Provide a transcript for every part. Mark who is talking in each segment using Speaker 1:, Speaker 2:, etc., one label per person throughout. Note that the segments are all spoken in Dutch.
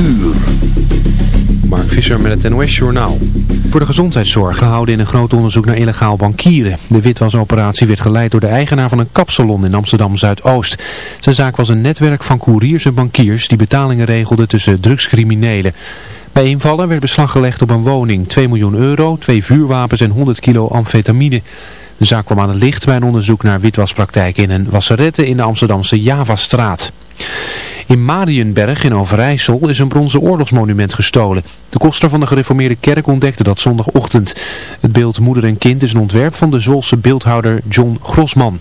Speaker 1: uur.
Speaker 2: Mark Visser met het NOS Journaal. Voor de gezondheidszorg gehouden in een groot onderzoek naar illegaal bankieren. De witwasoperatie werd geleid door de eigenaar van een kapsalon in Amsterdam Zuidoost. Zijn zaak was een netwerk van couriers en bankiers die betalingen regelden tussen drugscriminelen. Bij invallen werd beslag gelegd op een woning, 2 miljoen euro, twee vuurwapens en 100 kilo amfetamine. De zaak kwam aan het licht bij een onderzoek naar witwaspraktijken in een wasserette in de Amsterdamse Javastraat. In Marienberg in Overijssel is een bronzen oorlogsmonument gestolen. De koster van de gereformeerde kerk ontdekte dat zondagochtend. Het beeld Moeder en Kind is een ontwerp van de Zwolse beeldhouder John Grosman.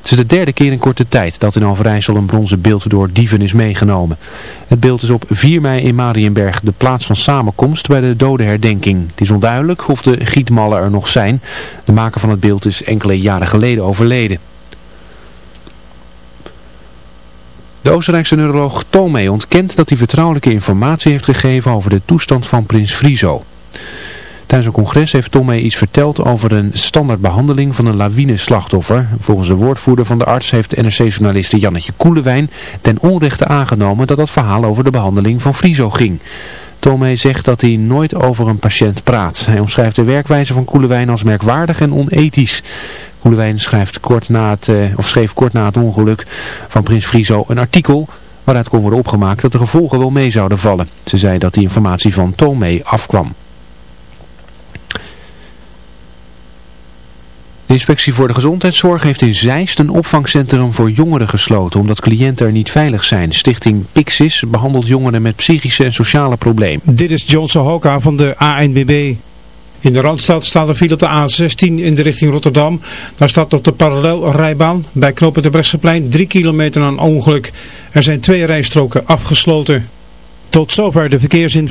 Speaker 2: Het is de derde keer in korte tijd dat in Overijssel een bronzen beeld door dieven is meegenomen. Het beeld is op 4 mei in Marienberg de plaats van samenkomst bij de dodenherdenking. Het is onduidelijk of de gietmallen er nog zijn. De maker van het beeld is enkele jaren geleden overleden. De Oostenrijkse neuroloog Tomei ontkent dat hij vertrouwelijke informatie heeft gegeven over de toestand van prins Friso. Tijdens een congres heeft Tomei iets verteld over een standaardbehandeling van een lawineslachtoffer. Volgens de woordvoerder van de arts heeft NRC-journaliste Jannetje Koelewijn ten onrechte aangenomen dat dat verhaal over de behandeling van Friso ging. Tomei zegt dat hij nooit over een patiënt praat. Hij omschrijft de werkwijze van Koelewijn als merkwaardig en onethisch. Koelewijn schrijft kort na het, uh, of schreef kort na het ongeluk van Prins Friso een artikel waaruit kon worden opgemaakt dat de gevolgen wel mee zouden vallen. Ze zei dat die informatie van Tomei afkwam. De inspectie voor de gezondheidszorg heeft in Zeist een opvangcentrum voor jongeren gesloten omdat cliënten er niet veilig zijn. Stichting Pixis behandelt jongeren met psychische en sociale problemen.
Speaker 3: Dit is Johnson Hoka van de ANBB. In de Randstad staat er file op de A16 in de richting Rotterdam. Daar staat op de parallelrijbaan bij knopen de Bresseplein 3 kilometer een ongeluk. Er zijn twee rijstroken afgesloten. Tot zover de verkeersin.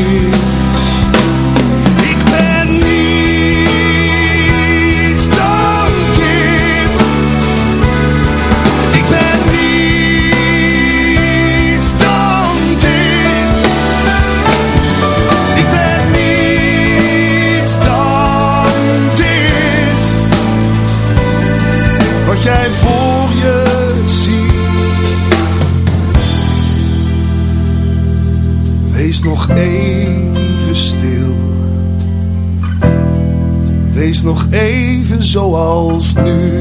Speaker 4: zoals nu.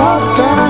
Speaker 5: faster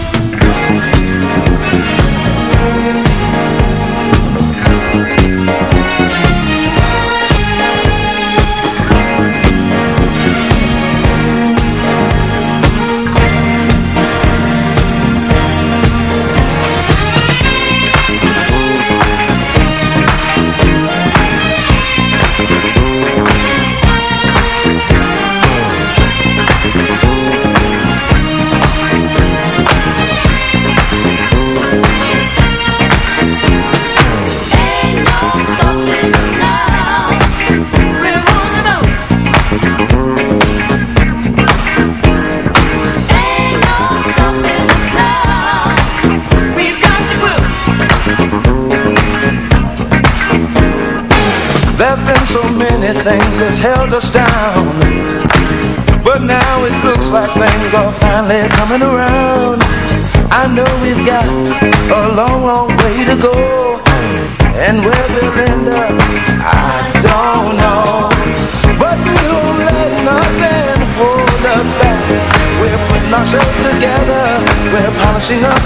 Speaker 6: coming around. I know we've got a long, long way to go. And where we'll end up, I don't know. But we won't let nothing hold us back. We're putting our show together. We're polishing up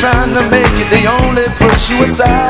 Speaker 6: trying to make it, they only push you aside.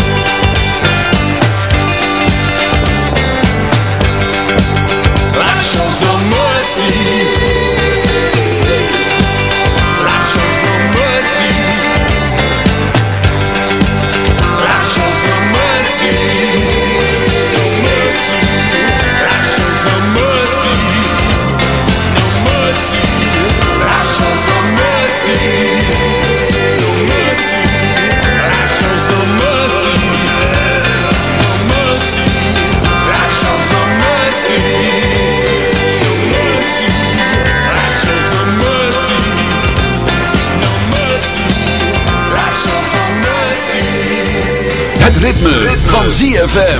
Speaker 1: Het ritme van ZFM.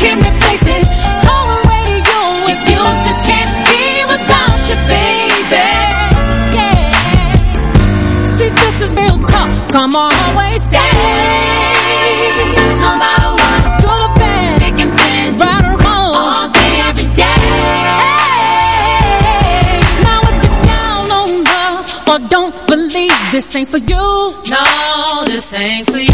Speaker 7: can replace it. Call the radio if you just can't be without baby. Yeah. See, this is real talk. Always stay. No matter what, thick and thin, right or wrong, all day, every day. Now if you're down on love or don't believe this ain't for you, no, this ain't for you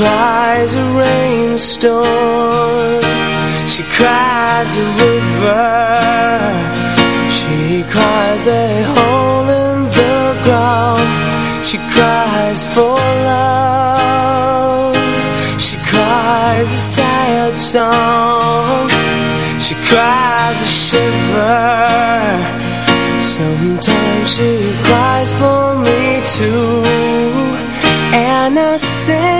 Speaker 8: cries a rainstorm. She cries a river. She cries a hole in the ground. She cries for love. She cries a sad song. She cries a shiver. Sometimes she cries for me too. And I say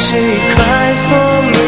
Speaker 8: she cries for me